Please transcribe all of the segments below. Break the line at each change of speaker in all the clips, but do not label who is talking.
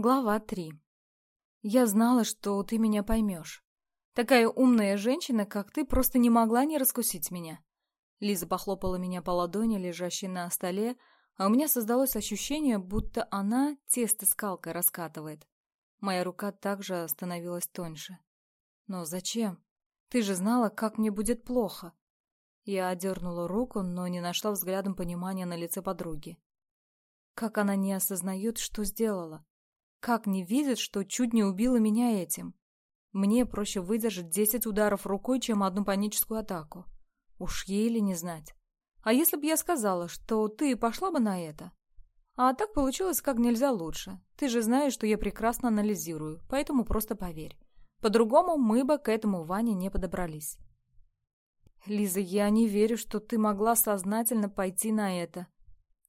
Глава 3. Я знала, что ты меня поймешь. Такая умная женщина, как ты, просто не могла не раскусить меня. Лиза похлопала меня по ладони, лежащей на столе, а у меня создалось ощущение, будто она тесто скалкой раскатывает. Моя рука также становилась тоньше. Но зачем? Ты же знала, как мне будет плохо. Я отдернула руку, но не нашла взглядом понимания на лице подруги. Как она не осознает, что сделала? Как не видит, что чуть не убила меня этим? Мне проще выдержать десять ударов рукой, чем одну паническую атаку. Уж ей ли не знать. А если бы я сказала, что ты пошла бы на это? А так получилось как нельзя лучше. Ты же знаешь, что я прекрасно анализирую, поэтому просто поверь. По-другому мы бы к этому Ване не подобрались. Лиза, я не верю, что ты могла сознательно пойти на это.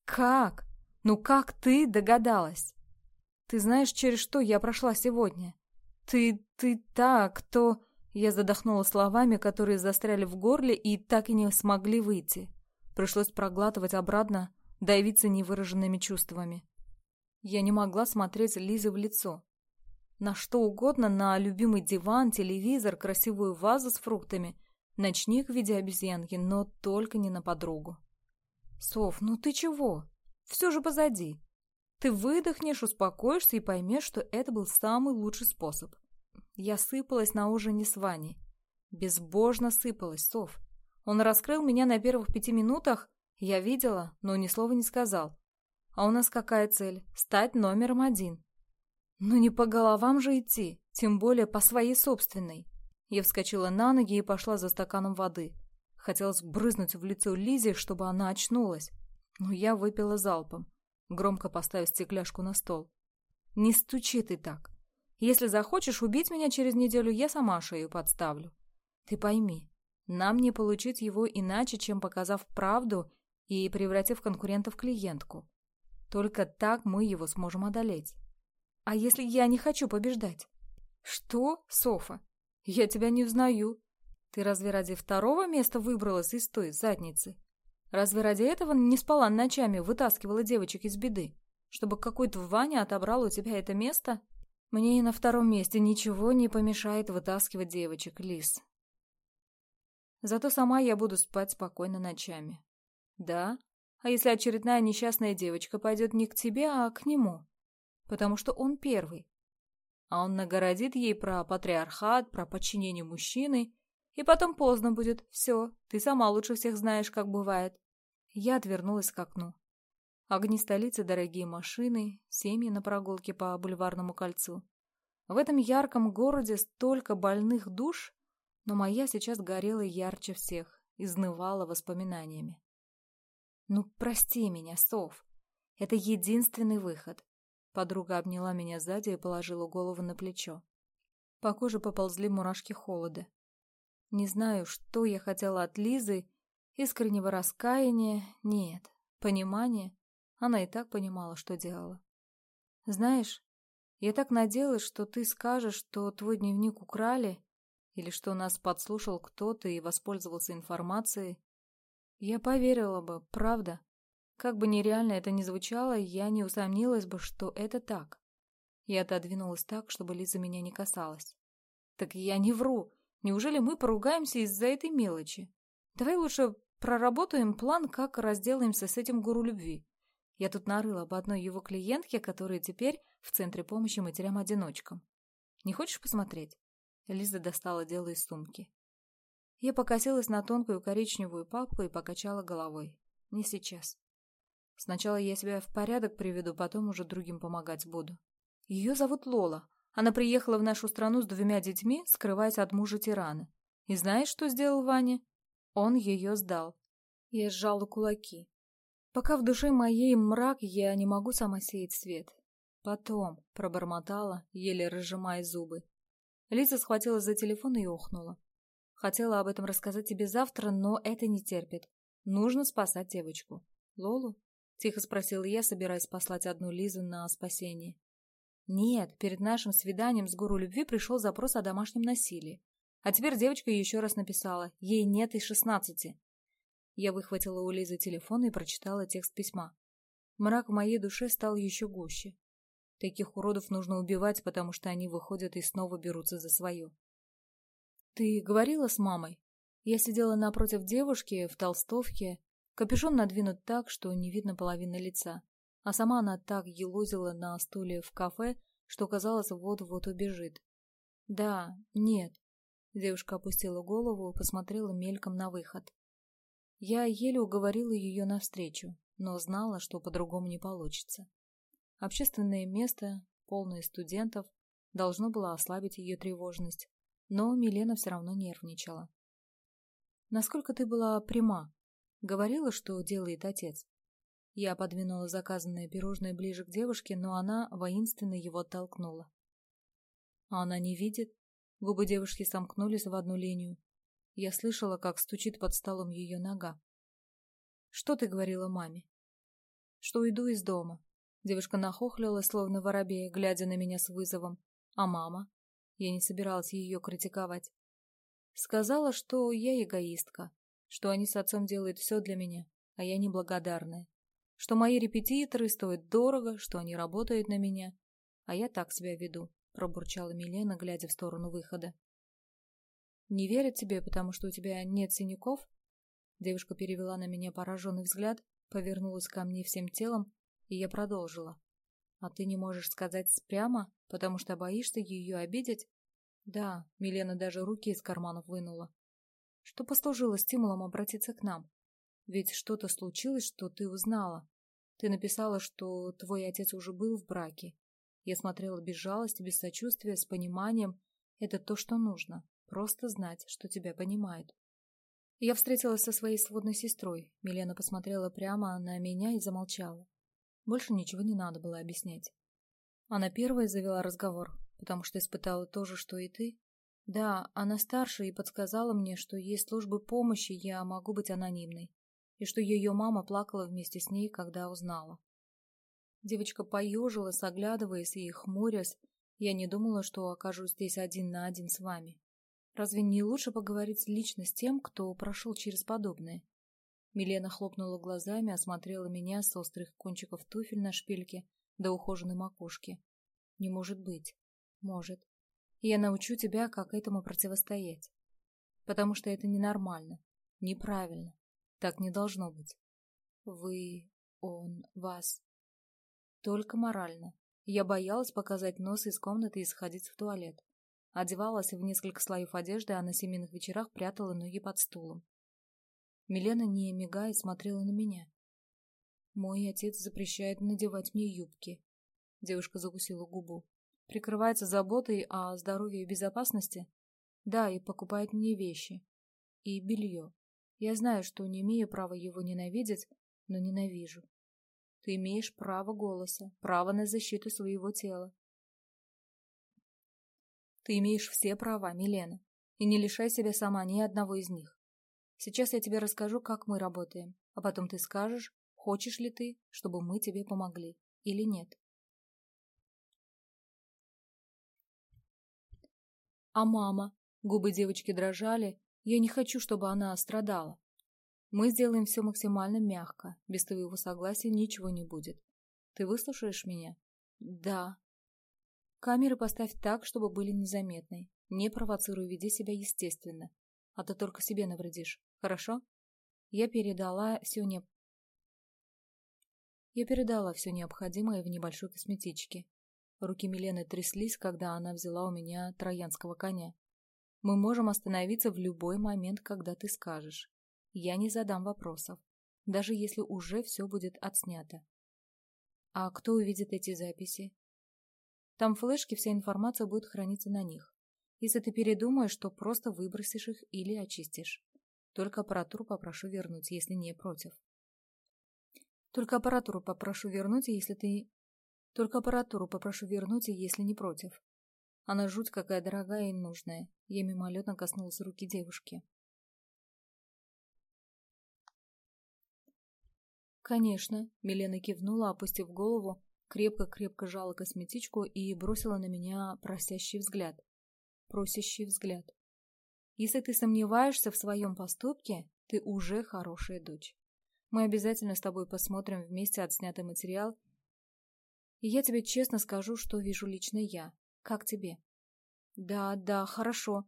Как? Ну как ты догадалась? Ты знаешь, через что я прошла сегодня? Ты... ты так, то...» Я задохнула словами, которые застряли в горле и так и не смогли выйти. Пришлось проглатывать обратно, давиться невыраженными чувствами. Я не могла смотреть Лизе в лицо. На что угодно, на любимый диван, телевизор, красивую вазу с фруктами, ночник в виде обезьянки, но только не на подругу. «Соф, ну ты чего? Все же позади. Ты выдохнешь, успокоишься и поймешь, что это был самый лучший способ. Я сыпалась на ужине с Ваней. Безбожно сыпалась, Сов. Он раскрыл меня на первых пяти минутах, я видела, но ни слова не сказал. А у нас какая цель? Стать номером один. Ну не по головам же идти, тем более по своей собственной. Я вскочила на ноги и пошла за стаканом воды. Хотелось брызнуть в лицо Лизе, чтобы она очнулась. Но я выпила залпом. Громко поставив стекляшку на стол. «Не стучи ты так. Если захочешь убить меня через неделю, я сама шею подставлю. Ты пойми, нам не получить его иначе, чем показав правду и превратив конкурента в клиентку. Только так мы его сможем одолеть. А если я не хочу побеждать? Что, Софа? Я тебя не узнаю. Ты разве ради второго места выбралась из той задницы? Разве ради этого не спала ночами, вытаскивала девочек из беды? Чтобы какой-то Ваня отобрал у тебя это место? Мне и на втором месте ничего не помешает вытаскивать девочек, Лис. Зато сама я буду спать спокойно ночами. Да? А если очередная несчастная девочка пойдет не к тебе, а к нему? Потому что он первый. А он нагородит ей про патриархат, про подчинение мужчины и потом поздно будет. Все, ты сама лучше всех знаешь, как бывает». Я отвернулась к окну. Огни столицы, дорогие машины, семьи на прогулке по бульварному кольцу. В этом ярком городе столько больных душ, но моя сейчас горела ярче всех, изнывала воспоминаниями. «Ну, прости меня, Сов. Это единственный выход». Подруга обняла меня сзади и положила голову на плечо. По коже поползли мурашки холода. Не знаю, что я хотела от Лизы. Искреннего раскаяния нет. Понимания. Она и так понимала, что делала. Знаешь, я так надеялась, что ты скажешь, что твой дневник украли, или что нас подслушал кто-то и воспользовался информацией. Я поверила бы, правда. Как бы нереально это ни звучало, я не усомнилась бы, что это так. Я отодвинулась так, чтобы Лиза меня не касалась. Так я не вру. Неужели мы поругаемся из-за этой мелочи? Давай лучше проработаем план, как разделаемся с этим гуру любви. Я тут нарыла об одной его клиентке, которая теперь в центре помощи матерям-одиночкам. Не хочешь посмотреть?» Лиза достала дело из сумки. Я покосилась на тонкую коричневую папку и покачала головой. «Не сейчас. Сначала я себя в порядок приведу, потом уже другим помогать буду. Ее зовут Лола. Она приехала в нашу страну с двумя детьми, скрываясь от мужа тирана. И знаешь, что сделал Ваня? Он ее сдал. Я сжала кулаки. Пока в душе моей мрак, я не могу сама сеять свет. Потом, — пробормотала, еле разжимая зубы. Лиза схватилась за телефон и охнула. Хотела об этом рассказать тебе завтра, но это не терпит. Нужно спасать девочку. Лолу? — тихо спросила я, собираясь послать одну Лизу на спасение. Нет, перед нашим свиданием с гуру любви пришел запрос о домашнем насилии. А теперь девочка еще раз написала. Ей нет и шестнадцати. Я выхватила у Лизы телефон и прочитала текст письма. Мрак в моей душе стал еще гуще. Таких уродов нужно убивать, потому что они выходят и снова берутся за свое. «Ты говорила с мамой?» Я сидела напротив девушки в толстовке, капюшон надвинут так, что не видно половины лица, а сама она так елозила на стуле в кафе, что казалось, вот-вот убежит. «Да, нет». Девушка опустила голову, посмотрела мельком на выход. Я еле уговорила ее навстречу, но знала, что по-другому не получится. Общественное место, полное студентов, должно было ослабить ее тревожность, но Милена все равно нервничала. «Насколько ты была пряма? Говорила, что делает отец?» Я подвинула заказанное пирожное ближе к девушке, но она воинственно его оттолкнула. А она не видит. Губы девушки сомкнулись в одну линию. Я слышала, как стучит под столом ее нога. «Что ты говорила маме?» «Что уйду из дома». Девушка нахохлилась, словно воробей, глядя на меня с вызовом. «А мама?» Я не собиралась ее критиковать. Сказала, что я эгоистка, что они с отцом делают все для меня, а я неблагодарная, что мои репетиторы стоят дорого, что они работают на меня. А я так себя веду, пробурчала Милена, глядя в сторону выхода. Не верят тебе, потому что у тебя нет синяков? Девушка перевела на меня пораженный взгляд, повернулась ко мне всем телом, и я продолжила. А ты не можешь сказать прямо, потому что боишься ее обидеть? Да, Милена даже руки из карманов вынула. Что послужило стимулом обратиться к нам? ведь что-то случилось, что ты узнала. Ты написала, что твой отец уже был в браке. Я смотрела без жалости, без сочувствия, с пониманием. Это то, что нужно. Просто знать, что тебя понимают. Я встретилась со своей сводной сестрой. Милена посмотрела прямо на меня и замолчала. Больше ничего не надо было объяснять. Она первая завела разговор, потому что испытала то же, что и ты. Да, она старше и подсказала мне, что есть службы помощи, я могу быть анонимной и что ее мама плакала вместе с ней, когда узнала. Девочка поежилась, оглядываясь и хмурясь. Я не думала, что окажусь здесь один на один с вами. Разве не лучше поговорить лично с тем, кто прошел через подобное? Милена хлопнула глазами, осмотрела меня с острых кончиков туфель на шпильке до ухоженной макушки. Не может быть. Может. Я научу тебя, как этому противостоять. Потому что это ненормально, неправильно. Так не должно быть. Вы, он, вас. Только морально. Я боялась показать нос из комнаты и сходить в туалет. Одевалась в несколько слоев одежды, а на семейных вечерах прятала ноги под стулом. Милена, не мигая, смотрела на меня. «Мой отец запрещает надевать мне юбки». Девушка закусила губу. «Прикрывается заботой о здоровье и безопасности?» «Да, и покупает мне вещи. И белье. Я знаю, что не имею права его ненавидеть, но ненавижу. Ты имеешь право голоса, право на защиту своего тела. Ты имеешь все права, Милена, и не лишай себя сама ни одного из них. Сейчас я тебе расскажу, как мы работаем, а потом ты скажешь, хочешь ли ты, чтобы мы тебе помогли или нет. А мама? Губы девочки дрожали, я не хочу, чтобы она страдала. Мы сделаем все максимально мягко. Без твоего согласия ничего не будет. Ты выслушаешь меня? Да. Камеры поставь так, чтобы были незаметны. Не провоцируй, веди себя естественно. А то только себе навредишь. Хорошо? Я передала все не... Я передала все необходимое в небольшой косметичке. Руки Милены тряслись, когда она взяла у меня троянского коня. Мы можем остановиться в любой момент, когда ты скажешь. Я не задам вопросов, даже если уже все будет отснято. А кто увидит эти записи? Там флешки, вся информация будет храниться на них. Если ты передумаешь, то просто выбросишь их или очистишь. Только аппаратуру попрошу вернуть, если не против. Только аппаратуру попрошу вернуть, если ты... Только аппаратуру попрошу вернуть, если не против. Она жуть какая дорогая и нужная. Я мимолетно коснулась руки девушки. «Конечно», — Милена кивнула, опустив голову, крепко-крепко жала косметичку и бросила на меня просящий взгляд. Просящий взгляд. «Если ты сомневаешься в своем поступке, ты уже хорошая дочь. Мы обязательно с тобой посмотрим вместе отснятый материал, и я тебе честно скажу, что вижу лично я. Как тебе? Да, да, хорошо.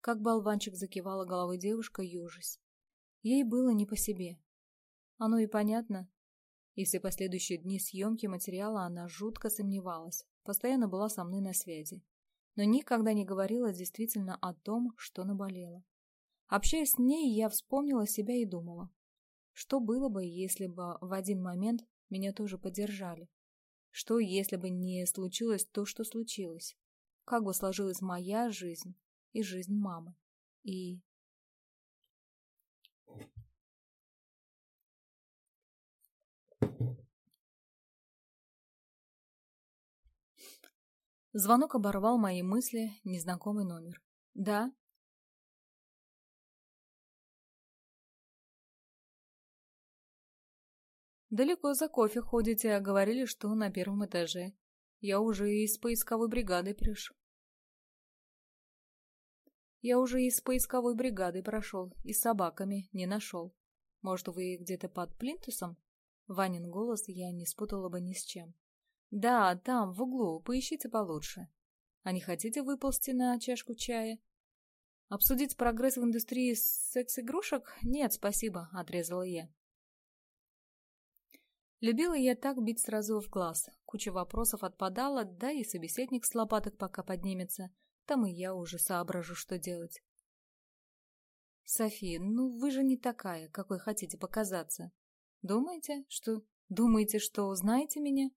Как болванчик закивала головой девушка, ежись. Ей было не по себе. Оно и понятно. И все последующие дни съемки материала она жутко сомневалась, постоянно была со мной на связи. Но никогда не говорила действительно о том, что наболело. Общаясь с ней, я вспомнила себя и думала, что было бы, если бы в один момент меня тоже поддержали. Что, если бы не случилось то, что случилось? Как бы сложилась моя жизнь и жизнь мамы? И... Звонок оборвал мои мысли незнакомый номер. «Да?» «Далеко за кофе ходите, а говорили, что на первом этаже. Я уже из поисковой бригады пришел». «Я уже из поисковой бригады прошел, и с собаками не нашел. Может, вы где-то под плинтусом?» Ванин голос я не спутала бы ни с чем. «Да, там, в углу, поищите получше. А не хотите выползти на чашку чая?» «Обсудить прогресс в индустрии секс-игрушек? Нет, спасибо», — отрезала я. Любила я так бить сразу в глаз. Куча вопросов отпадала, да и собеседник с лопаток пока поднимется. Там и я уже соображу, что делать. «Софи, ну вы же не такая, какой хотите показаться. Думаете, что... Думаете, что узнаете меня?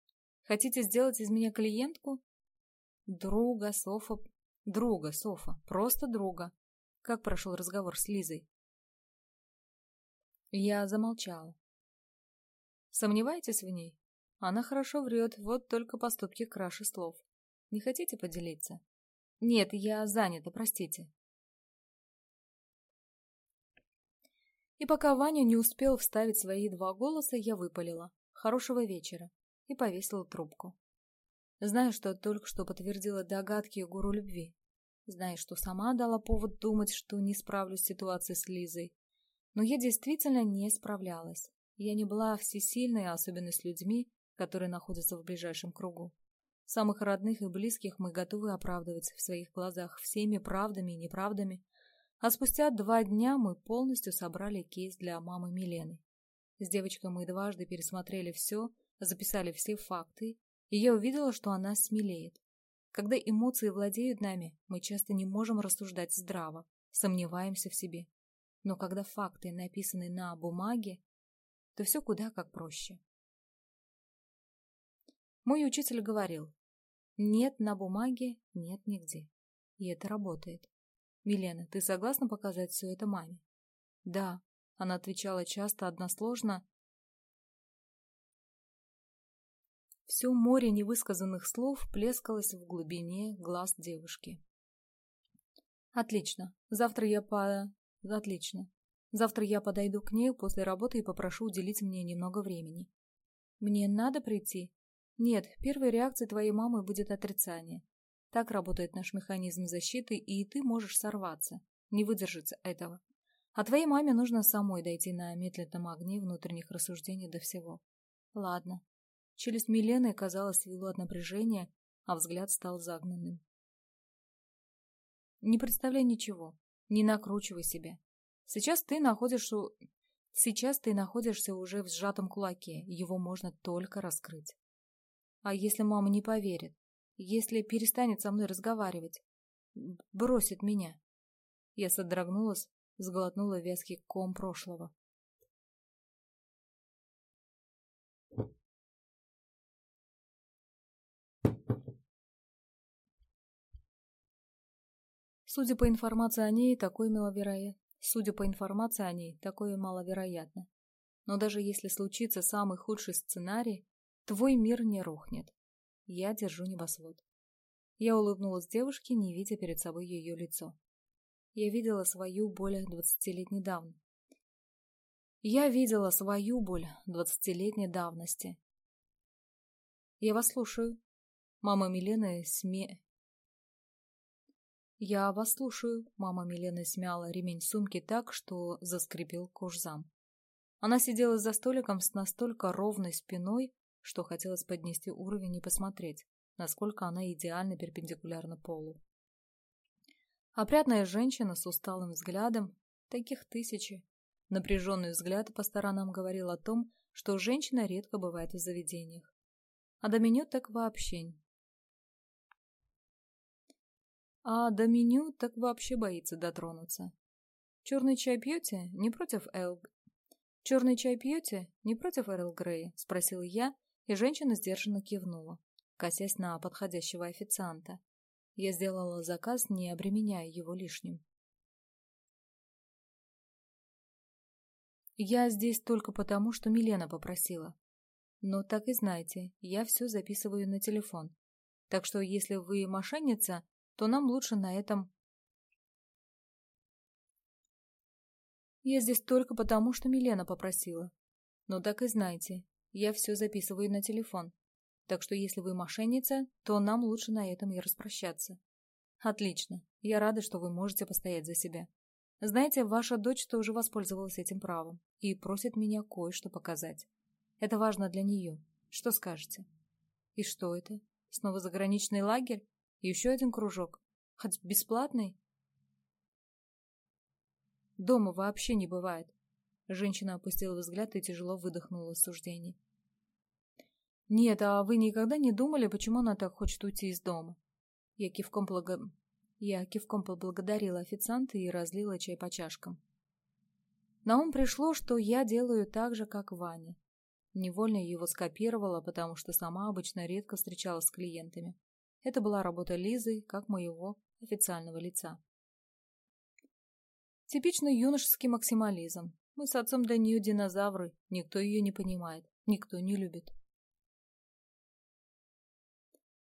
Хотите сделать из меня клиентку?» «Друга, Софа... Друга, Софа. Просто друга. Как прошел разговор с Лизой?» Я замолчала. Сомневаетесь в ней? Она хорошо врет, вот только поступки краше слов. Не хотите поделиться? Нет, я занята, простите. И пока Ваня не успел вставить свои два голоса, я выпалила. Хорошего вечера. И повесила трубку. Знаю, что только что подтвердила догадки гуру любви. Знаю, что сама дала повод думать, что не справлюсь с ситуацией с Лизой. Но я действительно не справлялась. Я не была всесильной, особенно с людьми, которые находятся в ближайшем кругу. Самых родных и близких мы готовы оправдывать в своих глазах всеми правдами и неправдами, а спустя два дня мы полностью собрали кейс для мамы Милены. С девочкой мы дважды пересмотрели все, записали все факты, и я увидела, что она смелеет. Когда эмоции владеют нами, мы часто не можем рассуждать здраво, сомневаемся в себе. Но когда факты написаны на бумаге, то все куда как проще. Мой учитель говорил, нет на бумаге, нет нигде. И это работает. «Милена, ты согласна показать все это маме?» «Да», — она отвечала часто, односложно. Все море невысказанных слов плескалось в глубине глаз девушки. «Отлично. Завтра я по...» «Отлично. Завтра я подойду к ней после работы и попрошу уделить мне немного времени. Мне надо прийти? Нет, первой реакцией твоей мамы будет отрицание. Так работает наш механизм защиты, и ты можешь сорваться, не выдержать этого. А твоей маме нужно самой дойти на медленном огне внутренних рассуждений до всего. Ладно. Челюсть Милены казалось вилу от напряжения, а взгляд стал загнанным. Не представляй ничего. Не накручивай себя. Сейчас ты находишься... Сейчас ты находишься уже в сжатом кулаке, его можно только раскрыть. А если мама не поверит? Если перестанет со мной разговаривать? Бросит меня? Я содрогнулась, сглотнула вязкий ком прошлого. Судя по информации о ней, такой маловероятно. Судя по информации о ней, такое маловероятно. Но даже если случится самый худший сценарий, твой мир не рухнет. Я держу небосвод. Я улыбнулась девушке, не видя перед собой ее лицо. Я видела свою боль двадцатилетней давности. Я видела свою боль двадцатилетней давности. Я вас слушаю. Мама Милены сме... «Я вас слушаю», — мама Милены смяла ремень сумки так, что заскрипел кожзам. Она сидела за столиком с настолько ровной спиной, что хотелось поднести уровень и посмотреть, насколько она идеально перпендикулярна полу. Опрятная женщина с усталым взглядом, таких тысячи. Напряженный взгляд по сторонам говорил о том, что женщина редко бывает в заведениях. А до меню так вообще. А до меню так вообще боится дотронуться. Черный чай пьете? Не против Эл... Черный чай пьете? Не против Эрл Грея? Спросила я, и женщина сдержанно кивнула, косясь на подходящего официанта. Я сделала заказ, не обременяя его лишним. Я здесь только потому, что Милена попросила. Но так и знаете, я все записываю на телефон. Так что если вы мошенница, то нам лучше на этом. Я здесь только потому, что Милена попросила. Но так и знаете, я все записываю на телефон. Так что если вы мошенница, то нам лучше на этом и распрощаться. Отлично. Я рада, что вы можете постоять за себя. Знаете, ваша дочь тоже воспользовалась этим правом и просит меня кое-что показать. Это важно для нее. Что скажете? И что это? Снова заграничный лагерь? еще один кружок. Хоть бесплатный? Дома вообще не бывает. Женщина опустила взгляд и тяжело выдохнула суждение. «Нет, а вы никогда не думали, почему она так хочет уйти из дома?» Я кивком, благо... Я кивком поблагодарила официанта и разлила чай по чашкам. На ум пришло, что я делаю так же, как Ваня. Невольно его скопировала, потому что сама обычно редко встречалась с клиентами. Это была работа Лизы, как моего официального лица. Типичный юношеский максимализм. Мы с отцом для нее динозавры, никто ее не понимает, никто не любит.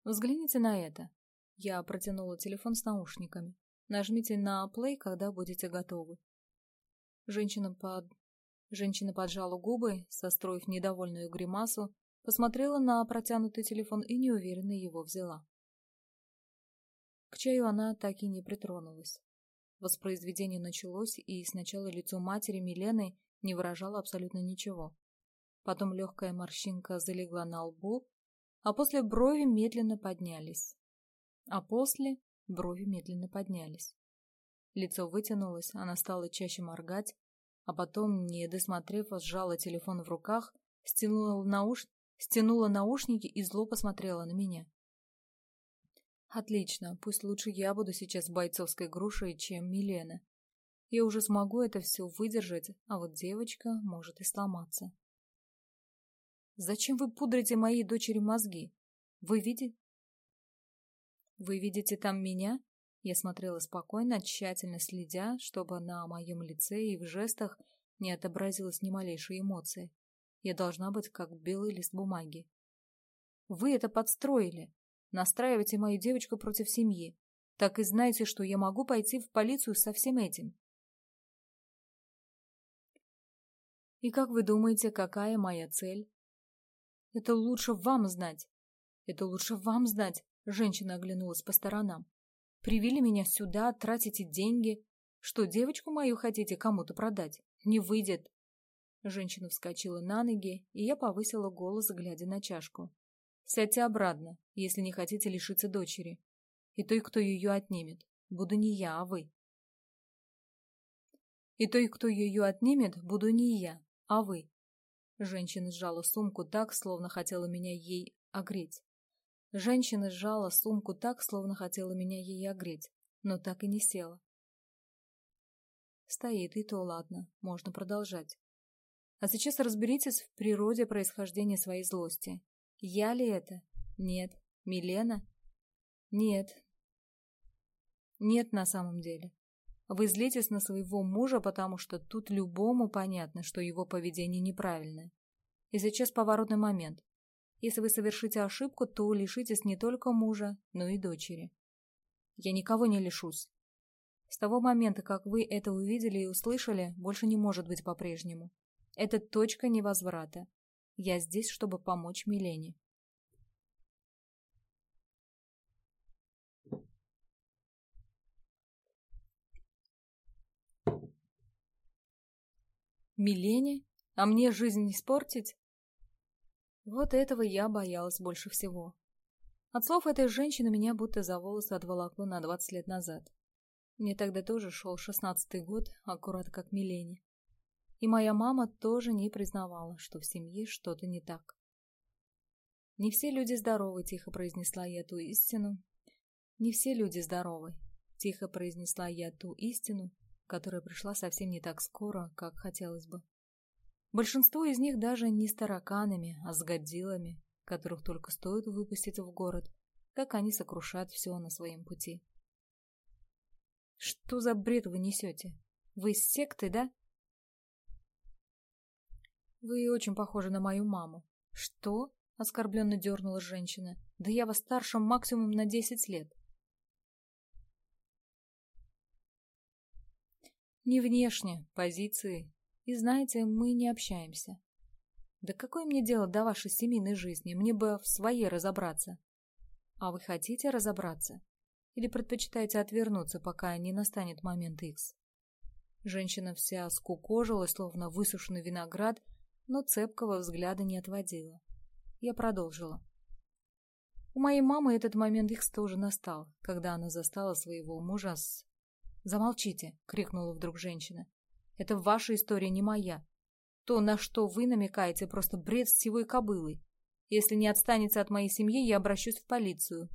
Взгляните на это. Я протянула телефон с наушниками. Нажмите на play, когда будете готовы. Женщина под... Женщина поджала губы, состроив недовольную гримасу, посмотрела на протянутый телефон и неуверенно его взяла. К чаю она так и не притронулась. Воспроизведение началось, и сначала лицо матери Милены не выражало абсолютно ничего. Потом легкая морщинка залегла на лбу, а после брови медленно поднялись. А после брови медленно поднялись. Лицо вытянулось, она стала чаще моргать, а потом, не досмотрев, сжала телефон в руках, стянула, науш... стянула наушники и зло посмотрела на меня. Отлично, пусть лучше я буду сейчас бойцовской грушей, чем Милена. Я уже смогу это все выдержать, а вот девочка может и сломаться. Зачем вы пудрите моей дочери мозги? Вы видите? Вы видите там меня? Я смотрела спокойно, тщательно следя, чтобы на моем лице и в жестах не отобразилось ни малейшей эмоции. Я должна быть как белый лист бумаги. Вы это подстроили, Настраиваете мою девочку против семьи. Так и знаете, что я могу пойти в полицию со всем этим. И как вы думаете, какая моя цель? Это лучше вам знать. Это лучше вам знать. Женщина оглянулась по сторонам. Привели меня сюда, тратите деньги. Что, девочку мою хотите кому-то продать? Не выйдет. Женщина вскочила на ноги, и я повысила голос, глядя на чашку. Сядьте обратно, если не хотите лишиться дочери. И той, кто ее отнимет. Буду не я, а вы. И той, кто ее отнимет, буду не я, а вы. Женщина сжала сумку так, словно хотела меня ей огреть. Женщина сжала сумку так, словно хотела меня ей огреть, но так и не села. Стоит, и то ладно, можно продолжать. А сейчас разберитесь в природе происхождения своей злости. Я ли это? Нет. Милена? Нет. Нет на самом деле. Вы злитесь на своего мужа, потому что тут любому понятно, что его поведение неправильное. И сейчас поворотный момент. Если вы совершите ошибку, то лишитесь не только мужа, но и дочери. Я никого не лишусь. С того момента, как вы это увидели и услышали, больше не может быть по-прежнему. Это точка невозврата. Я здесь, чтобы помочь Милене. Милене? А мне жизнь испортить? Вот этого я боялась больше всего. От слов этой женщины меня будто за волосы отволокло на двадцать лет назад. Мне тогда тоже шел шестнадцатый год, аккурат как Милене и моя мама тоже не признавала, что в семье что-то не так. «Не все люди здоровы», — тихо произнесла я ту истину. «Не все люди здоровы», — тихо произнесла я ту истину, которая пришла совсем не так скоро, как хотелось бы. Большинство из них даже не с тараканами, а с годилами, которых только стоит выпустить в город, как они сокрушат все на своем пути. «Что за бред вы несете? Вы из секты, да?» Вы очень похожи на мою маму. Что? Оскорбленно дернула женщина. Да я вас старшим максимум на десять лет. Не внешне, позиции. И знаете, мы не общаемся. Да какое мне дело до вашей семейной жизни? Мне бы в своей разобраться. А вы хотите разобраться? Или предпочитаете отвернуться, пока не настанет момент Икс? Женщина вся скукожилась, словно высушенный виноград, но цепкого взгляда не отводила. Я продолжила. У моей мамы этот момент их тоже настал, когда она застала своего мужа с... «Замолчите!» — крикнула вдруг женщина. «Это ваша история, не моя. То, на что вы намекаете, просто бред с сивой кобылой. Если не отстанется от моей семьи, я обращусь в полицию».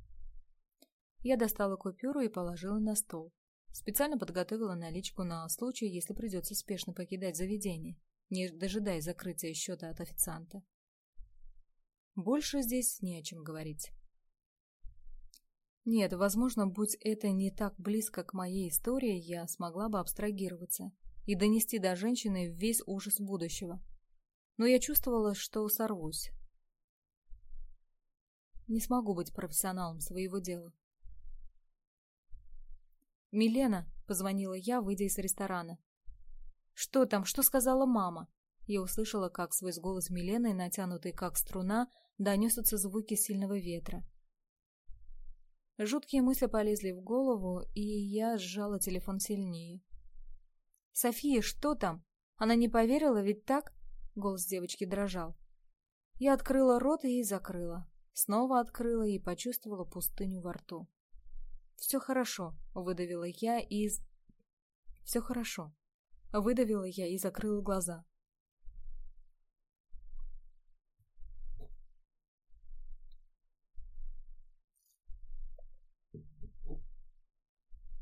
Я достала купюру и положила на стол. Специально подготовила наличку на случай, если придется спешно покидать заведение не закрытия счета от официанта. Больше здесь не о чем говорить. Нет, возможно, будь это не так близко к моей истории, я смогла бы абстрагироваться и донести до женщины весь ужас будущего. Но я чувствовала, что сорвусь. Не смогу быть профессионалом своего дела. «Милена!» — позвонила я, выйдя из ресторана. «Что там? Что сказала мама?» Я услышала, как свой голос Милены, натянутый как струна, донесутся звуки сильного ветра. Жуткие мысли полезли в голову, и я сжала телефон сильнее. «София, что там? Она не поверила, ведь так?» Голос девочки дрожал. Я открыла рот и закрыла. Снова открыла и почувствовала пустыню во рту. «Все хорошо», — выдавила я из... «Все хорошо», выдавила я и закрыла глаза.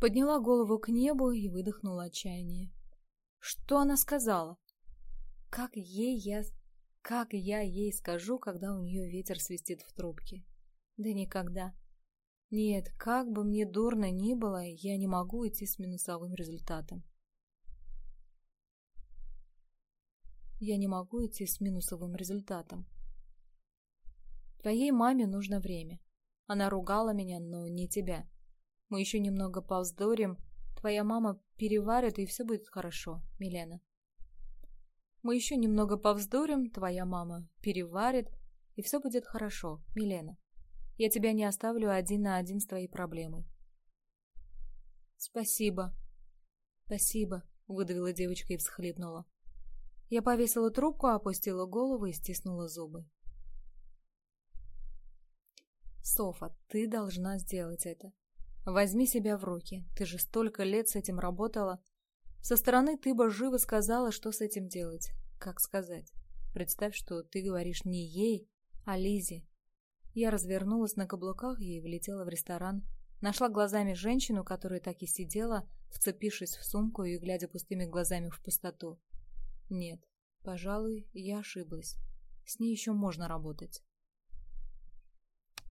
Подняла голову к небу и выдохнула отчаяние. Что она сказала? Как ей я... Как я ей скажу, когда у нее ветер свистит в трубке? Да никогда. Нет, как бы мне дурно ни было, я не могу идти с минусовым результатом. я не могу идти с минусовым результатом. Твоей маме нужно время. Она ругала меня, но не тебя. Мы еще немного повздорим. Твоя мама переварит, и все будет хорошо, Милена. Мы еще немного повздорим, твоя мама переварит, и все будет хорошо, Милена. Я тебя не оставлю один на один с твоей проблемой. Спасибо. Спасибо, выдавила девочка и всхлипнула. Я повесила трубку, опустила голову и стиснула зубы. «Софа, ты должна сделать это. Возьми себя в руки. Ты же столько лет с этим работала. Со стороны ты бы живо сказала, что с этим делать. Как сказать? Представь, что ты говоришь не ей, а Лизе. Я развернулась на каблуках и влетела в ресторан. Нашла глазами женщину, которая так и сидела, вцепившись в сумку и глядя пустыми глазами в пустоту. Нет, пожалуй, я ошиблась. С ней еще можно работать.